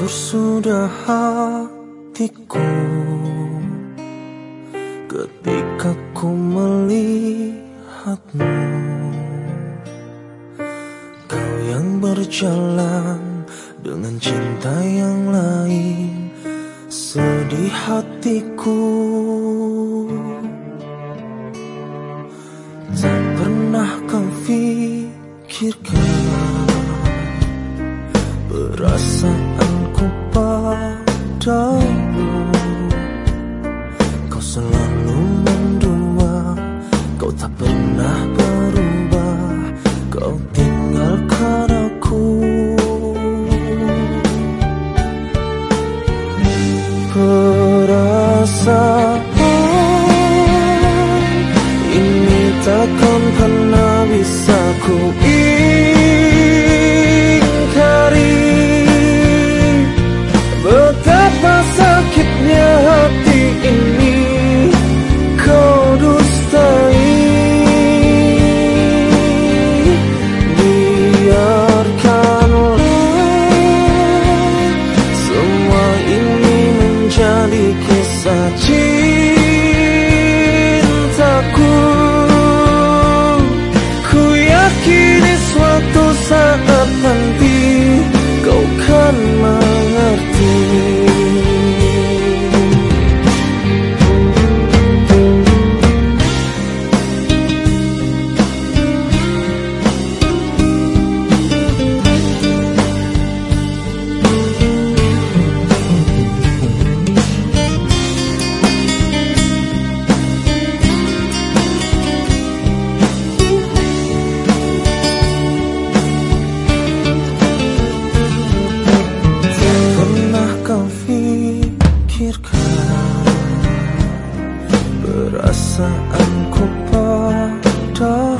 Hancur sudah hatiku. Ketika ku melihatmu Kau yang berjalan dengan cinta yang lain Sedih hatiku. Tak pernah kau pikirkan Perasaanku padamu Kau selalu mendua Kau tak pernah berubah Kau tinggalkan aku Perasaan ini takkan pernah perasaanku padamu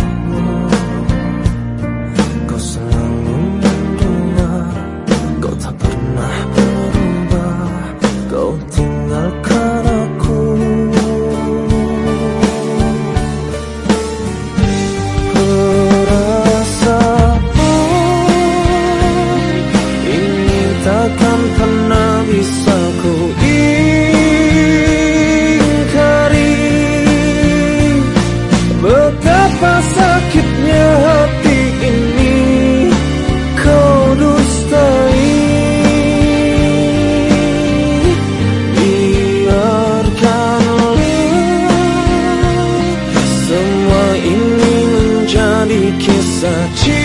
Betapa sakitnya hati ini kau dustai. Biarkanlah semua ini menjadi kisah cintaku.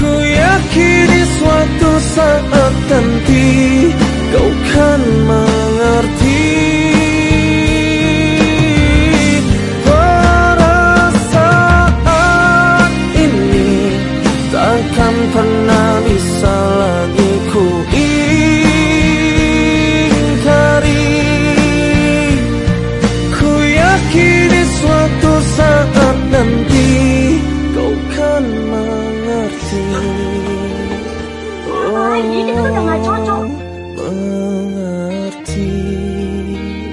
Ku yakini suatu saat nanti you.